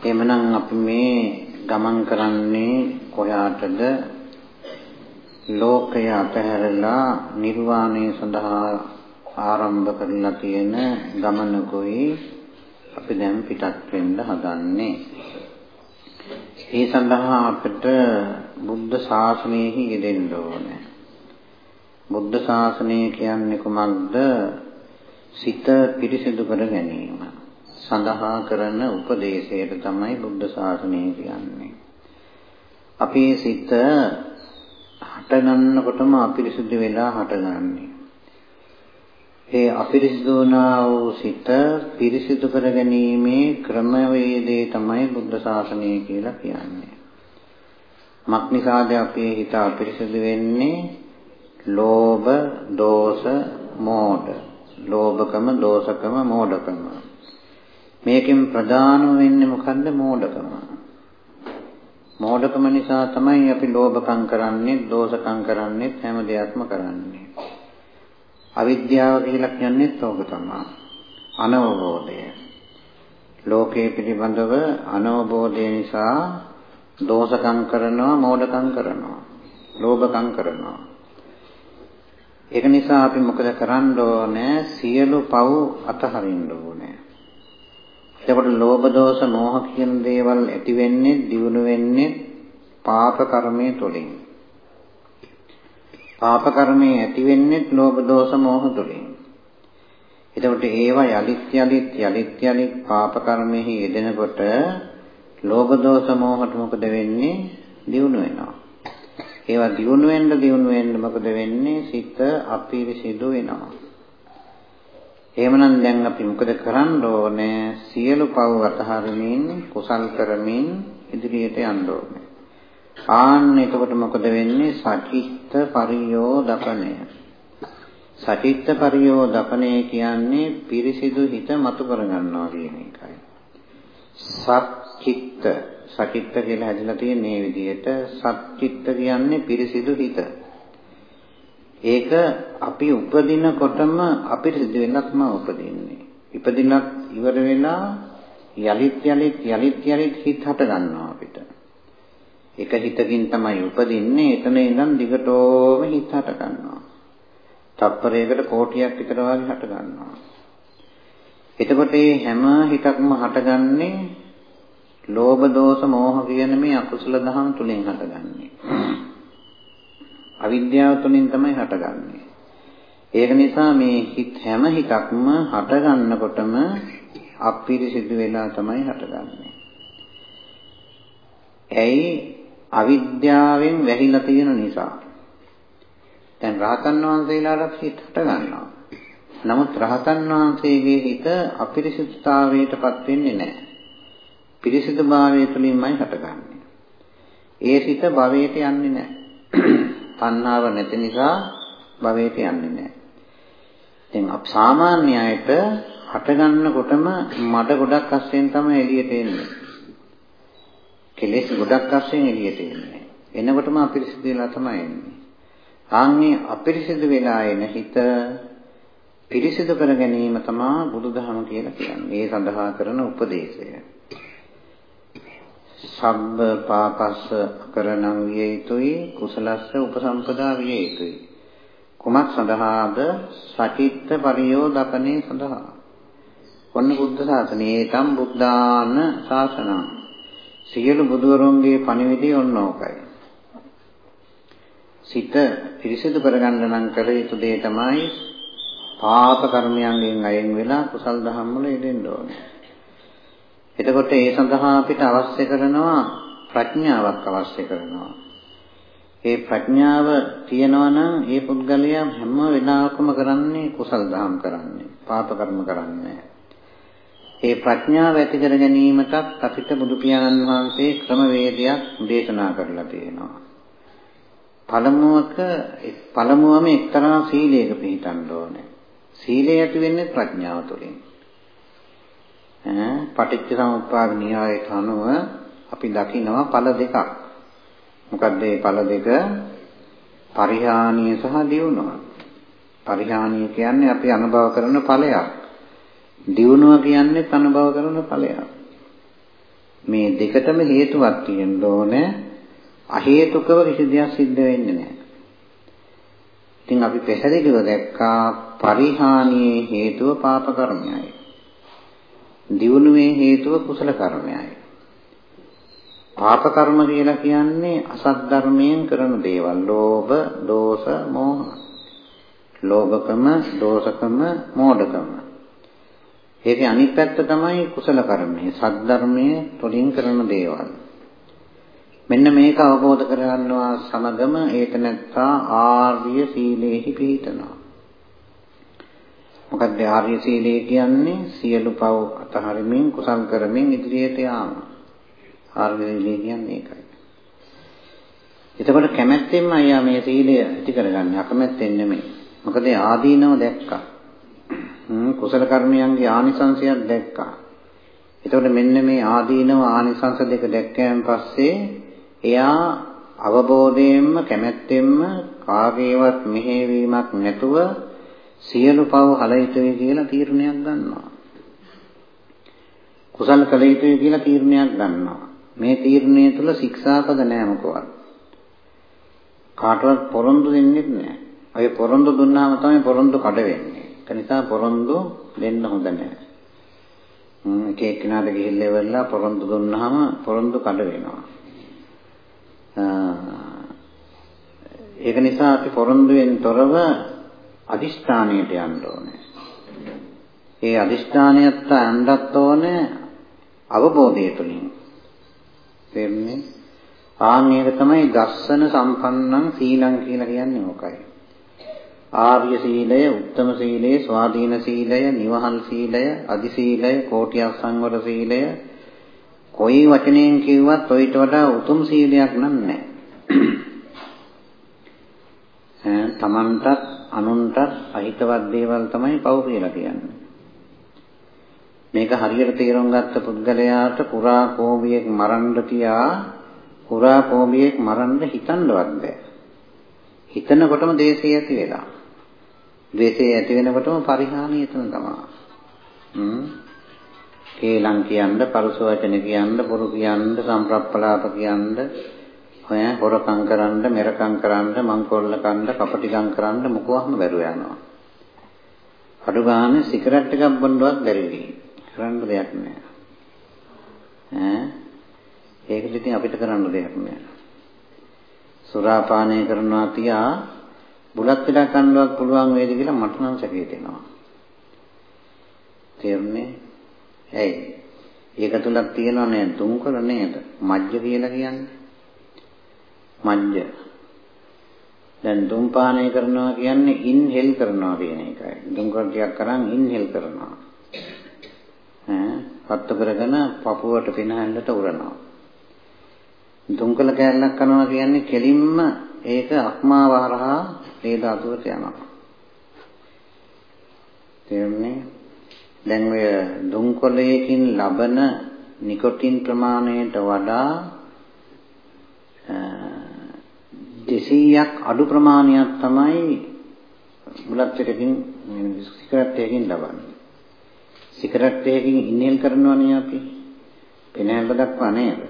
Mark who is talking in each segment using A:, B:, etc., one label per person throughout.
A: එමනම් අපි මේ ගමන් කරන්නේ කොහාටද? ලෝකය අතහැරලා නිර්වාණය සඳහා ආරම්භ කරලා තියෙන ගමනකුයි අපි දැන් පිටත් වෙන්න හදන්නේ. ඒ සඳහා අපිට බුද්ධ ශාසනයෙහි යෙදෙන්න ඕනේ. බුද්ධ ශාසනය කියන්නේ කුමක්ද? සිත පිරිසිදු කර ගැනීම. සඳහා කරන උපදේශයට තමයි බුද්ධ ශාසනය කියන්නේ. අපේ සිත හට ගන්නකොටම අපිරිසිදු වෙලා හටගන්නේ. ඒ අපිරිසිදු වුණා වූ සිත පිරිසිදු කර ගැනීමේ ක්‍රමවේදය තමයි බුද්ධ ශාසනය කියලා කියන්නේ. මක්නිසාද අපේ හිත අපිරිසිදු වෙන්නේ? ලෝභ, දෝෂ, මෝඩ. ලෝභකම, දෝෂකම, මෝඩකම. මේකෙන් ප්‍රධාන වෙන්නේ මොකද්ද? මෝඩකම. මෝඩකම නිසා තමයි අපි ලෝභකම් කරන්නේ, දෝෂකම් කරන්නේ, හැම දෙයක්ම කරන්නේ. අවිද්‍යාව කියලා කියන්නේත් ඕක තමයි. අනවබෝධය. ලෝකයේ පිළිබඳව අනවබෝධය නිසා දෝෂකම් කරනවා, මෝඩකම් කරනවා, ලෝභකම් කරනවා. ඒක නිසා අපි මොකද කරන්න ඕනේ? සියලු පව් අතහරින්න ඕනේ. එතකොට ලෝභ දෝෂ මෝහ කියන දේවල් ඇති වෙන්නේ, දියුණු වෙන්නේ පාප කර්මයේ තුලින්. පාප කර්මයේ ඇති වෙන්නේ ලෝභ දෝෂ මෝහ තුලින්. එතකොට ඒවා යලිත් යලිත් යලිත් යලිත් පාප කර්මෙහි යෙදෙනකොට ලෝභ දෝෂ මෝහට මොකද වෙන්නේ? දියුණු වෙනවා. ඒවා දියුණු වෙන්න දියුණු වෙන්න මොකද වෙන්නේ? සිත අපිරිසිදු වෙනවා. එහෙමනම් දැන් අපි මොකද කරන්න ඕනේ? සියලු පව් අතහරිමින් කුසල් කරමින් ඉදිරියට යන්න ඕනේ. ආන්න එතකොට මොකද වෙන්නේ? සචිත්ත පරියෝදපණය. සචිත්ත පරියෝදපණය කියන්නේ පිරිසිදු හිත මතු කරගන්නවා කියන එකයි. සච්චිත්ත සචිත්ත කියලා හැදිලා තියෙන මේ විදිහට සච්චිත්ත කියන්නේ පිරිසිදු හිත. ඒක අපි උපදිනකොටම අපිරිසිදු වෙනත්ම උපදින්නේ. ඉපදිනත් ඉවර වෙලා යලිත් යලිත් යලිත් යලිත් හිත හට ගන්නවා අපිට. එක හිතකින් තමයි උපදින්නේ. එතන ඉඳන් දිගටම හිත හට ගන්නවා. තප්පරයකට කෝටියක් විතර වගේ හට ගන්නවා. එතකොට මේ හැම හිතක්ම හටගන්නේ ලෝභ දෝෂ මෝහ කියන මේ අකුසල දහම් තුලින් හටගන්නේ. අවිද්‍යාව තුලින් තමයි හටගන්නේ. ඒක නිසා මේ හිත හැම හිතක්ම හටගන්නකොටම අපිරිසිදු වෙලා තමයි හටගන්නේ. ඇයි අවිද්‍යාවෙන් වැහිලා තියෙන නිසා. දැන් රහතන් වහන්සේලාට හිත හට ගන්නවා. නමුත් රහතන් වහන්සේගේ හිත අපිරිසිදුතාවයටපත් වෙන්නේ නැහැ. පිරිසිදු භාවය තුළින්මයි හටගන්නේ. ඒ සිත භවයට යන්නේ නැහැ. තණ්හාව නැති නිසා භවයට යන්නේ නැහැ. දැන් අප සාමාන්‍ය අයට හටගන්නකොටම මඩ ගොඩක් අස්සෙන් තමයි එළියට එන්නේ. කෙලෙස් ගොඩක් අස්සෙන් එළියට එන්නේ. එනකොටම අපිරිසිදු වෙලා තමයි එන්නේ. ආන්නේ අපිරිසිදු වෙලා එන හිත පිරිසිදු කර ගැනීම තමයි බුදුදහම කියලා කියන්නේ. ඒ සඳහා කරන උපදේශය. සබ්බ පාපස්ස කරණම් විය යුතුයි කුසලස්ස උපසම්පදා විය යුතුයි. කුමක් සඳහාද? සචිත්ත පරියෝදපනේ සඳහා. ඔන්න බුද්ධ ශාසනයේ තම් බුද්ධාන ශාසනං සියලු බුදුවරුන්ගේ පණිවිඩය ඔන්න ඕකයි. සිත පිරිසිදු කරගන්න නම් කළ යුතු දේ තමයි පාප කර්මයන්ගෙන් අයින් වෙලා කුසල් දහම් වල යෙදෙන්න ඕනේ. එතකොට ඒ සඳහා අපිට අවශ්‍ය කරනවා ප්‍රඥාවක් අවශ්‍ය කරනවා. ඒ ප්‍රඥාව තියෙනවා නම් ඒ පුද්ගලයා හැම වෙලාවකම කරන්නේ කුසල් දහම් කරන්නේ, පාප කර්ම කරන්නේ ඒ ප්‍රඥාව ඇති කර ගැනීමටත් අපිට බුදු පියාණන් වහන්සේ ක්‍රමවේදයක් දේශනා කරලා තියෙනවා. පළමුවක පළමුවම එක්තරා සීලයක පිළිපදින්න ඕනේ. සීලය ඇති වෙන්නේ ප්‍රඥාව තුළින්. ඈ පටිච්ච සමුප්පාද න්‍යායට අනුව අපි දකිනවා ඵල දෙකක්. මොකද්ද මේ ඵල දෙක? පරිහානිය සහ දියුණුව. පරිහානිය කියන්නේ අපි අනුභව කරන ඵලයක්. දියුණුව කියන්නේ අනුභව කරන ඵලයක්. මේ දෙකටම හේතුවක් තියෙන්න ඕනේ. අහේතුකව කිසි දෙයක් සිද්ධ වෙන්නේ නැහැ. ඉතින් අපි පැහැදිලිව දැක්කා පරිහානියේ හේතුව පාප කර්මයයි. දියුණුවේ හේතුව කුසල කර්මයයි. පාප කර්ම කියලා කියන්නේ අසත් ධර්මයෙන් කරන දේවල්. ලෝභ, දෝෂ, මෝහ. ලෝභකම, දෝෂකම, මෝඩකම. ඒකේ අනිත් පැත්ත තමයි කුසල කර්මය. සත් ධර්මයේ තුලින් කරන දේවල්. මෙන්න මේක අවබෝධ කරගන්නවා සමගම ඒක නැත්තා ආර්ය සීලේහි පිහිටනවා. මොකද ආර්ය සීලය කියන්නේ සියලු පව් අතහරිමින් කුසල් කරමින් ඉදිරියට යාම. ආර්ය සීලය කියන්නේ ඒකයි. එතකොට කැමැත්තෙන්ම අයියා මේ සීලය ඇති කරගන්නේ අකමැත්තෙන් නෙමෙයි. මොකද ආදීනව දැක්කා. කුසල කර්මයන්ගේ ආනිසංශයක් දැක්කා. එතකොට මෙන්න මේ ආදීනව ආනිසංශ දෙක දැක්කයන් පස්සේ එයා අවබෝධයෙන්ම කැමැත්තෙන්ම කාගේවත් මෙහෙවීමක් නැතුව සියලු පව හල යුතුයි කියලා තීරණයක් ගන්නවා. කුසල කළ යුතුයි කියලා තීරණයක් ගන්නවා. මේ තීරණය තුළ ශික්ෂාපද නෑ මොකවත්. කාටවත් පොරොන්දු දෙන්නේ නැහැ. ඔය පොරොන්දු දුන්නාම තමයි පොරොන්දු කඩ වෙන්නේ. ඒ නිසා පොරොන්දු දෙන්න හොඳ නැහැ. එක එක්කෙනාට ගිහිල්ලා ඉවරලා පොරොන්දු දුන්නාම පොරොන්දු කඩ වෙනවා. ඒක නිසා අපි පොරොන්දුවෙන් තොරව අදිෂ්ඨානයට යන්න ඕනේ. ඒ අදිෂ්ඨානයත් යන්නත් ඕනේ අවබෝධය තුලින්. තේරුණේ? ආමේක තමයි දස්සන සම්පන්නං සීලං කියලා කියන්නේ මොකයි? ආර්ය සීලය, උත්තම සීලය, ස්වාධීන සීලය, නිවහල් සීලය, අදි සීලය, කෝටි අසංවර සීලය කොයි වචනයෙන් කිව්වත් ඔయిత වඩා උතුම් සීලයක් නෑ. තමන්ටත් අනුන්ටත් අහිතවත් දේවල් තමයි පව් කියලා කියන්නේ. මේක හරියට තේරුම් ගත්ත පුද්ගලයාට පුරා කෝවියෙක් මරන්න තියා පුරා කෝවියෙක් මරන්න හිතන්නවත් බෑ. හිතනකොටම දේශය ඇති වෙලා. දේශය ඇති වෙනකොටම පරිහානිය එතන තමයි. හ්ම් කේලම් කියන්න, පරුස වචන කියන්න, බොරු කියන්න, සම්ප්‍රප්පලාප කියන්න, ඔය හොරකම් කරන්න, මෙරකම් කරන්න, මංකොල්ල කන්න, කපටිකම් කරන්න මොකවත්ම බැරුව යනවා. අඩු ගානේ සිගරට් එකක් බොන්නවත් බැරි වෙයි. කරන්න දෙයක් නෑ. ඈ ඒකද ඉතින් අපිට කරන්න දෙයක් නෑ. සුරාපානය කරනවා තියා බුලත් විලා කන්නවත් පුළුවන් වේද කියලා මට නම් සැකේ දෙනවා. තේරුණේ? ඇයි? ඒක තුලක් තියෙනව නේද? තුන්කර නේද? මජ්ජ කියලා කියන්නේ. මජ්ජ. දැන් දුම්පානය කරනවා කියන්නේ ඉන්හෙල් කරනවා කියන එකයි. දුම්කර ටිකක් කරන් ඉන්හෙල් කරනවා. ඈ පත්තු කරගෙන පපුවට පිනහල්ලට උරනවා. දුම්කල කෑල්ලක් කරනවා කියන්නේ කෙලින්ම ඒක අක්මාවහරහා ඒ ධාතුවට යනවා. තේරුණේ? දැන් ඔය දුම්කොලයකින් ලබන නිකොටින් ප්‍රමාණයට වඩා 200ක් අඩු ප්‍රමාණයක් තමයි බුලත් එකකින් සිගරට් එකකින් ලබන්නේ. සිගරට් එකකින් ඉන්හෙල් කරනවනේ අපි. පෙනහැල්ල දක්වා නේද?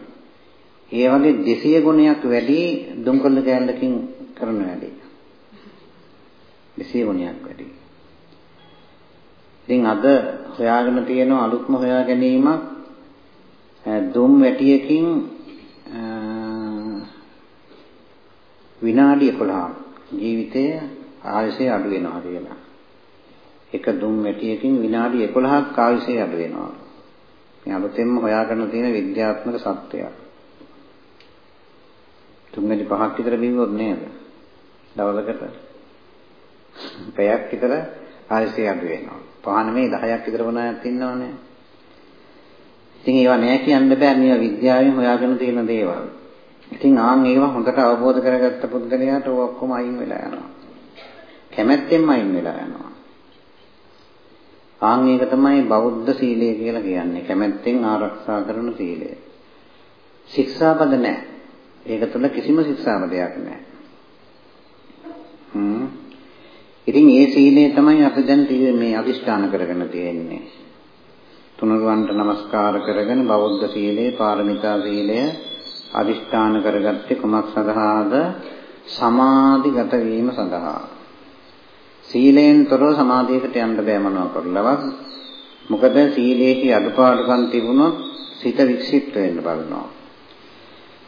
A: ඒ වගේ 200 ගුණයක් වැඩි දුම්කොල්ල කෑල්ලකින් කරන වැඩි. 200 ගුණයක් වැඩි. ඉතින් අද හොයාගෙන තියෙන අලුත්ම හොයා ගැනීමක් දුම් වැටියකින් විනාඩි 11ක් ජීවිතයේ ආයුෂය අඩු වෙනවා කියලා. එක දුම් වැටියකින් විනාඩි 11ක් ආයුෂය අඩු වෙනවා. මේ අලුතෙන්ම හොයාගෙන තියෙන විද්‍යාත්මක සත්‍යයක්. තුන්වෙනි පහක් විතර බිව්වොත් නේද? දවසකට පැයක් විතර ආයුෂය අඩු වෙනවා. පහන මේ 10ක් විතර වුණාක් ඉන්නවනේ. ඉතින් ඒවා නෑ කියන්න බෑ මේවා විද්‍යාවෙන් හොයාගෙන තියෙන දේවල්. ඉතින් ආන් ඒවා හොඳට අවබෝධ කරගත්ත පුද්ගලයාට ඔය ඔක්කොම අයින් වෙලා යනවා. කැමැත්තෙන්ම අයින් වෙලා යනවා. ආන් ඒක තමයි බෞද්ධ සීලය කියලා කියන්නේ. කැමැත්තෙන් ආරක්ෂා කරන සීලය. ශික්ෂාපද නැහැ. ඒක තුළ කිසිම ශික්ෂාපදයක් නැහැ. හ්ම් ඉතින් ඒ සීලය තමයි අපි දැන් මේ අදිෂ්ඨාන කරගෙන තියෙන්නේ. තුනුරුවන්ට নমස්කාර කරගෙන බෞද්ධ සීලය, පාරමිතා සීලය අදිෂ්ඨාන කරගත්තේ කුමක් සඳහාද? සමාධිගත වීම සඳහා. සීලයෙන් තොරව සමාධියකට යන්න බෑ මොනවා කරලවත්. මොකද සීලයේ අඩුපාඩුකම් තිබුණොත් සිත වික්ෂිප්ත වෙන්න බලනවා.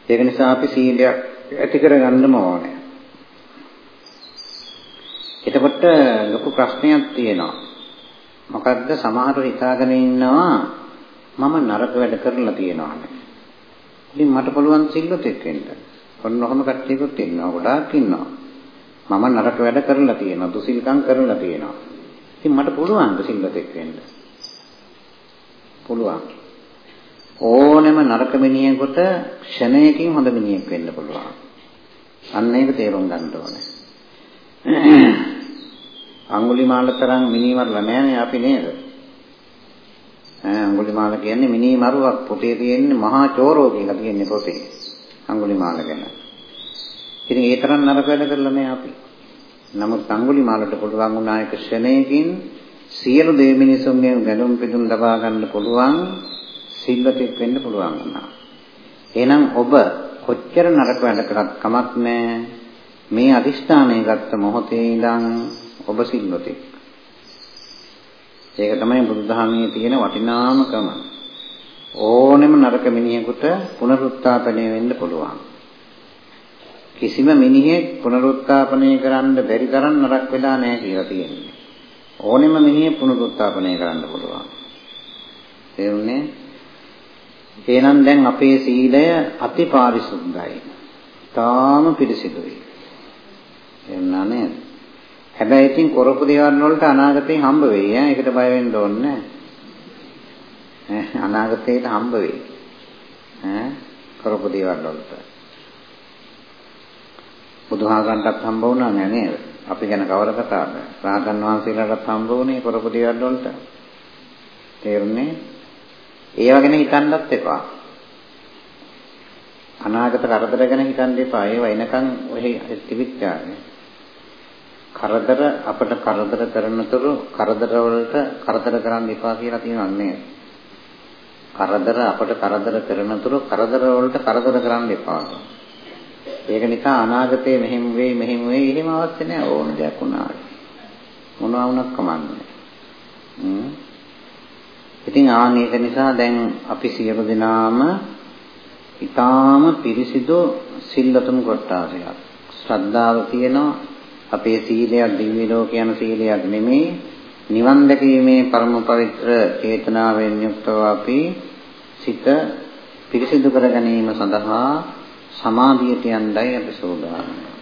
A: ඒක නිසා අපි සීලයක් ඇති කරගන්නම ඕනේ. එතකොට ලොකු ප්‍රශ්නයක් තියෙනවා. මොකද්ද සමහරව හිතාගෙන ඉන්නවා මම නරක වැඩ කරලා තියෙනවා නේ. ඉතින් මට පුළුවන් සිල්වතෙක් වෙන්න. ඔන්න ඔහොම කට්ටියකුත් ඉන්නවා ගොඩාක් ඉන්නවා. මම නරක වැඩ කරලා තියෙනවා දුසිල්කම් කරලා තියෙනවා. ඉතින් මට පුළුවන් සිල්වතෙක් වෙන්න. පුළුවන්. ඕනෙම නරක මිනිහෙකුට ක්ෂණයකින් හොඳ මිනිහෙක් වෙන්න පුළුවන්. අන්න ඒක තේරුම් ගන්න ඕනේ. අඟුලිමාල තරම් මිනිමරලා නෑනේ අපි නේද? ඈ අඟුලිමාල කියන්නේ මිනිමරුවක් පොතේ තියෙන්නේ මහා චෝරෝ කියලා කියන්නේ පොතේ. අඟුලිමාල ගැන. ඉතින් ඒ තරම් නරක වැඩ කරලා නෑ අපි. නමුත් අඟුලිමාලට පුළුවන් වුණා එක ක්ෂණයකින් සියලු දෙවි මිනිසුන්ගේ ගැලුම් පිටුම් ලබා ගන්න පුළුවන් සිල්වතෙක් වෙන්න පුළුවන් වුණා. එහෙනම් ඔබ කොච්චර නරක වැඩ කරත් කමක් නැහැ. මේ අදිෂ්ඨානය ගත්ත මොහොතේ ඉඳන් ඔබ සිල්වතෙක්. ඒක තමයි බුදුදහමේ තියෙන වටිනාම ක්‍රම. ඕනෙම නරක මිනිහෙකුට පුනරුත්ථාපනය වෙන්න පුළුවන්. කිසිම මිනිහෙක් පුනරුත්ථාපනය කරන්න බැරි තරම් නරක වෙලා නැහැ කියලා තියෙන්නේ. ඕනෙම මිනිහෙක් පුනරුත්ථාපනය කරන්න පුළුවන්. තේරුණේ? එහෙනම් දැන් අපේ සීලය අතිපාරිශුද්ධයි. තාම පිරිසිදුයි. එන්නා නේද? හැබැයි ඉතින් කරපු දේවල් වලට අනාගතේ හම්බ වෙයි ඈ. ඒකට බය වෙන්න ඕනේ ඈ. අනාගතේට හම්බ වෙයි. ඈ කරපු දේවල් වලට. බුදුහාගන්ටත් හම්බ වුණා නෑ නේද? අපි ගැන කවර කතාවද? රාහතන් වහන්සේලාටත් හම්බ වුණේ කරපු දේවල් වලට. තේරුණේ? ඒව ගැන හිතන්නත් එපා. අනාගත කරදර ගැන හිතන්න එපා. ඒව එනකන් ඔහෙ තිබිච්චානේ. කරදර අපට කරදර කරනතුරු කරදර වලට කරදර කරන්න එපා කියලා තියෙනව නේද? කරදර අපට කරදර කරනතුරු කරදර වලට කරදර කරන්න එපා. ඒක නිසා අනාගතේ මෙහෙම වෙයි මෙහෙම වෙයි එහෙම අවශ්‍ය නැහැ ඕන දෙයක් වුණාට. මොනවා වුණත් කමන්නේ. හ්ම්. ඉතින් ආන් ඒක නිසා දැන් අපි සියලු දෙනාම ඊටාම පිරිසිදු සිල්ලතුන් කොටාසයක්. ශ්‍රද්ධාව තියෙනවා අපේ සීලයක් දිව්‍ය ලෝක යන සීලයක් නෙමෙයි නිවන් දැකීමේ පරම පවිත්‍ර චේතනාවෙන් යුක්තව අපි සිත පිරිසිදු කර ගැනීම සඳහා සමාධියට යන්නයි අපි සෝදානම්.